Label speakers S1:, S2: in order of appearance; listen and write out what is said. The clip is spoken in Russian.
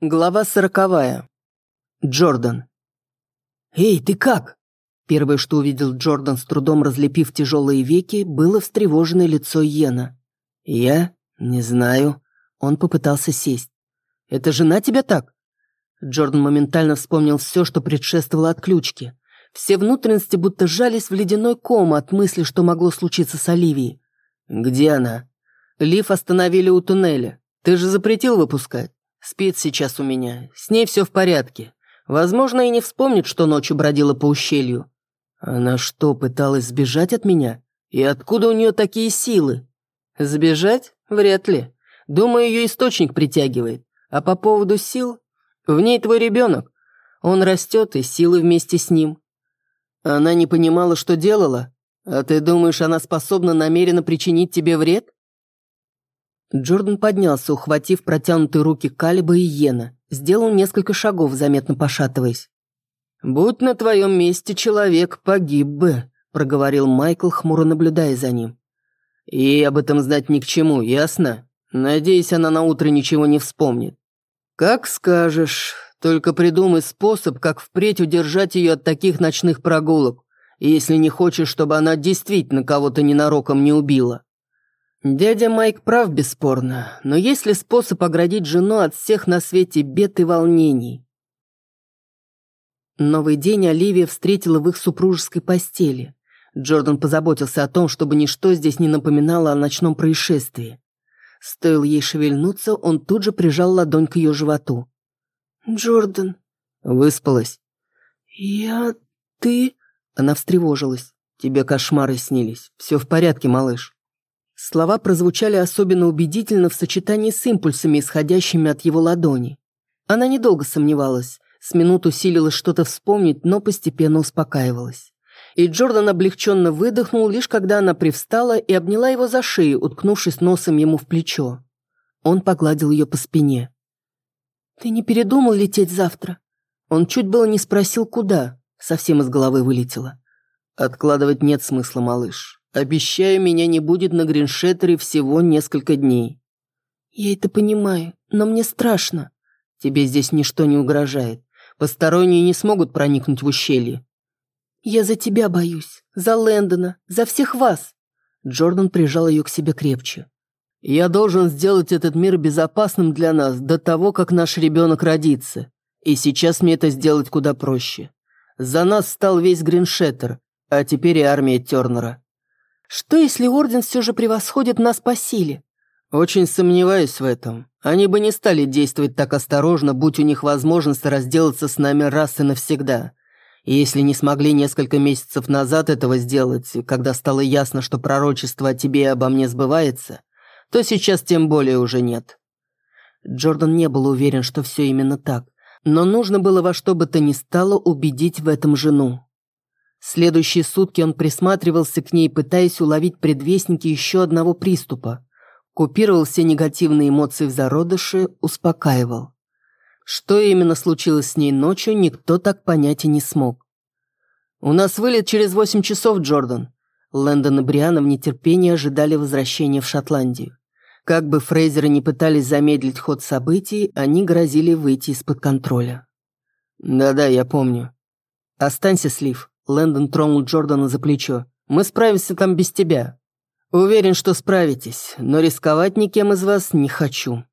S1: Глава сороковая. Джордан. «Эй, ты как?» Первое, что увидел Джордан, с трудом разлепив тяжелые веки, было встревоженное лицо Йена. «Я? Не знаю». Он попытался сесть. «Это жена тебя так?» Джордан моментально вспомнил все, что предшествовало отключке. Все внутренности будто сжались в ледяной ком от мысли, что могло случиться с Оливией. «Где она?» «Лив остановили у туннеля. Ты же запретил выпускать?» Спит сейчас у меня. С ней все в порядке. Возможно, и не вспомнит, что ночью бродила по ущелью. Она что, пыталась сбежать от меня? И откуда у нее такие силы? Сбежать? Вряд ли. Думаю, ее источник притягивает. А по поводу сил? В ней твой ребенок. Он растет, и силы вместе с ним. Она не понимала, что делала? А ты думаешь, она способна намеренно причинить тебе вред? Джордан поднялся, ухватив протянутые руки Калиба и Йена. Сделал несколько шагов, заметно пошатываясь. «Будь на твоем месте человек, погиб бы», — проговорил Майкл, хмуро наблюдая за ним. «И об этом знать ни к чему, ясно? Надеюсь, она на утро ничего не вспомнит». «Как скажешь, только придумай способ, как впредь удержать ее от таких ночных прогулок, если не хочешь, чтобы она действительно кого-то ненароком не убила». Дядя Майк прав, бесспорно, но есть ли способ оградить жену от всех на свете бед и волнений? Новый день Оливия встретила в их супружеской постели. Джордан позаботился о том, чтобы ничто здесь не напоминало о ночном происшествии. Стоило ей шевельнуться, он тут же прижал ладонь к ее животу. «Джордан...» Выспалась. «Я... ты...» Она встревожилась. «Тебе кошмары снились. Все в порядке, малыш». Слова прозвучали особенно убедительно в сочетании с импульсами, исходящими от его ладони. Она недолго сомневалась, с минуту силилась что-то вспомнить, но постепенно успокаивалась. И Джордан облегченно выдохнул, лишь когда она привстала и обняла его за шею, уткнувшись носом ему в плечо. Он погладил ее по спине. «Ты не передумал лететь завтра?» Он чуть было не спросил, куда. Совсем из головы вылетело. «Откладывать нет смысла, малыш. Обещаю, меня не будет на Гриншеттере всего несколько дней». «Я это понимаю, но мне страшно». «Тебе здесь ничто не угрожает. Посторонние не смогут проникнуть в ущелье». «Я за тебя боюсь, за Лэндона, за всех вас». Джордан прижал ее к себе крепче. «Я должен сделать этот мир безопасным для нас до того, как наш ребенок родится. И сейчас мне это сделать куда проще. За нас стал весь Гриншеттер, а теперь и армия Тернера. Что, если Орден все же превосходит нас по силе? Очень сомневаюсь в этом. Они бы не стали действовать так осторожно, будь у них возможность разделаться с нами раз и навсегда. И если не смогли несколько месяцев назад этого сделать, когда стало ясно, что пророчество о тебе и обо мне сбывается, то сейчас тем более уже нет. Джордан не был уверен, что все именно так, но нужно было во что бы то ни стало убедить в этом жену. Следующие сутки он присматривался к ней, пытаясь уловить предвестники еще одного приступа. Купировал все негативные эмоции в зародыше, успокаивал. Что именно случилось с ней ночью, никто так понять и не смог. «У нас вылет через восемь часов, Джордан». Лэндон и Бриана в нетерпении ожидали возвращения в Шотландию. Как бы Фрейзеры не пытались замедлить ход событий, они грозили выйти из-под контроля. «Да-да, я помню. Останься, Слив. Лэндон тронул Джордана за плечо. «Мы справимся там без тебя. Уверен, что справитесь, но рисковать никем из вас не хочу».